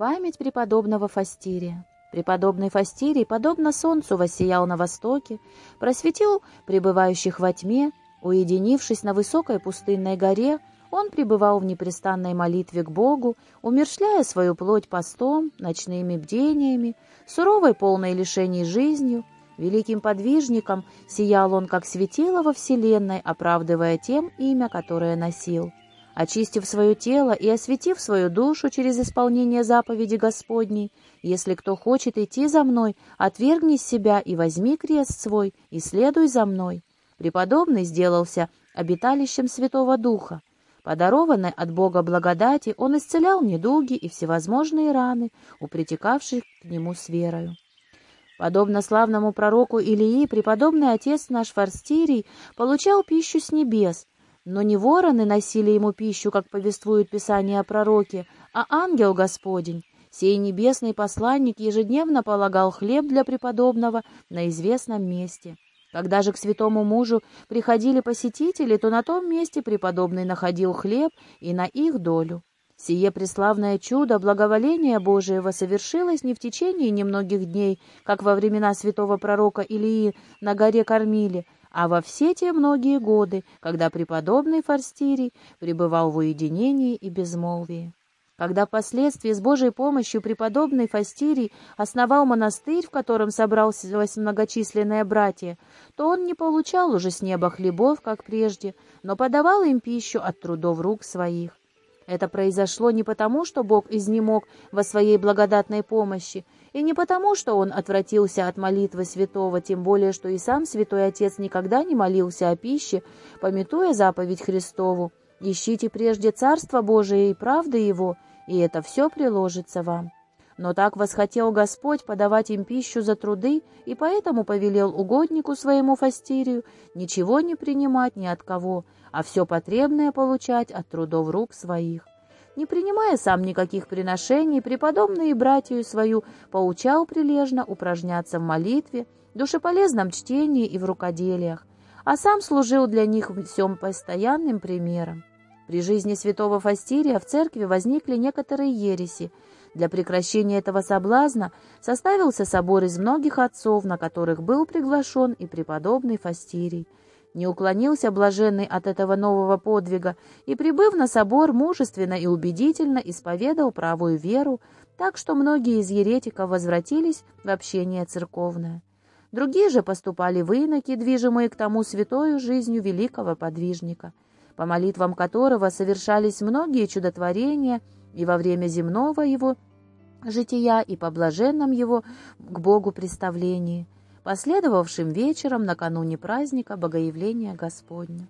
Память преподобного Фастирия. Преподобный Фастирий, подобно солнцу, воссиял на востоке, просветил пребывающих во тьме, уединившись на высокой пустынной горе, он пребывал в непрестанной молитве к Богу, умершляя свою плоть постом, ночными бдениями, суровой полной лишений жизнью. Великим подвижником сиял он, как светило во вселенной, оправдывая тем имя, которое носил. Очистив свое тело и осветив свою душу через исполнение заповеди Господней, если кто хочет идти за мной, отвергни себя и возьми крест свой, и следуй за мной. Преподобный сделался обиталищем Святого Духа. Подарованной от Бога благодати, он исцелял недуги и всевозможные раны, у притекавших к нему с верою. Подобно славному пророку Илии, преподобный отец наш Фарстирий получал пищу с небес, но не вороны носили ему пищу, как повествует Писание о пророке, а ангел Господень. Сей небесный посланник ежедневно полагал хлеб для преподобного на известном месте. Когда же к святому мужу приходили посетители, то на том месте преподобный находил хлеб и на их долю. Сие преславное чудо благоволения Божиего совершилось не в течение немногих дней, как во времена святого пророка Илии на горе кормили, а во все те многие годы, когда преподобный Форстирий пребывал в уединении и безмолвии. Когда впоследствии с Божьей помощью преподобный Фастирий основал монастырь, в котором собралось многочисленные братья, то он не получал уже с неба хлебов, как прежде, но подавал им пищу от трудов рук своих. Это произошло не потому, что Бог изнемог во своей благодатной помощи, и не потому, что он отвратился от молитвы святого, тем более, что и сам святой отец никогда не молился о пище, пометуя заповедь Христову. «Ищите прежде Царство Божие и правды Его, и это все приложится вам». Но так восхотел Господь подавать им пищу за труды, и поэтому повелел угоднику своему Фастирию ничего не принимать ни от кого, а все потребное получать от трудов рук своих. Не принимая сам никаких приношений, преподобный и братью свою поучал прилежно упражняться в молитве, душеполезном чтении и в рукоделиях, а сам служил для них всем постоянным примером. При жизни святого Фастирия в церкви возникли некоторые ереси. Для прекращения этого соблазна составился собор из многих отцов, на которых был приглашен и преподобный Фастирий. Не уклонился блаженный от этого нового подвига и, прибыв на собор, мужественно и убедительно исповедал правую веру, так что многие из еретиков возвратились в общение церковное. Другие же поступали в иноки, движимые к тому святою жизнью великого подвижника, по молитвам которого совершались многие чудотворения и во время земного его жития, и по блаженном его к Богу представлении – последовавшим вечером накануне праздника Богоявления Господня.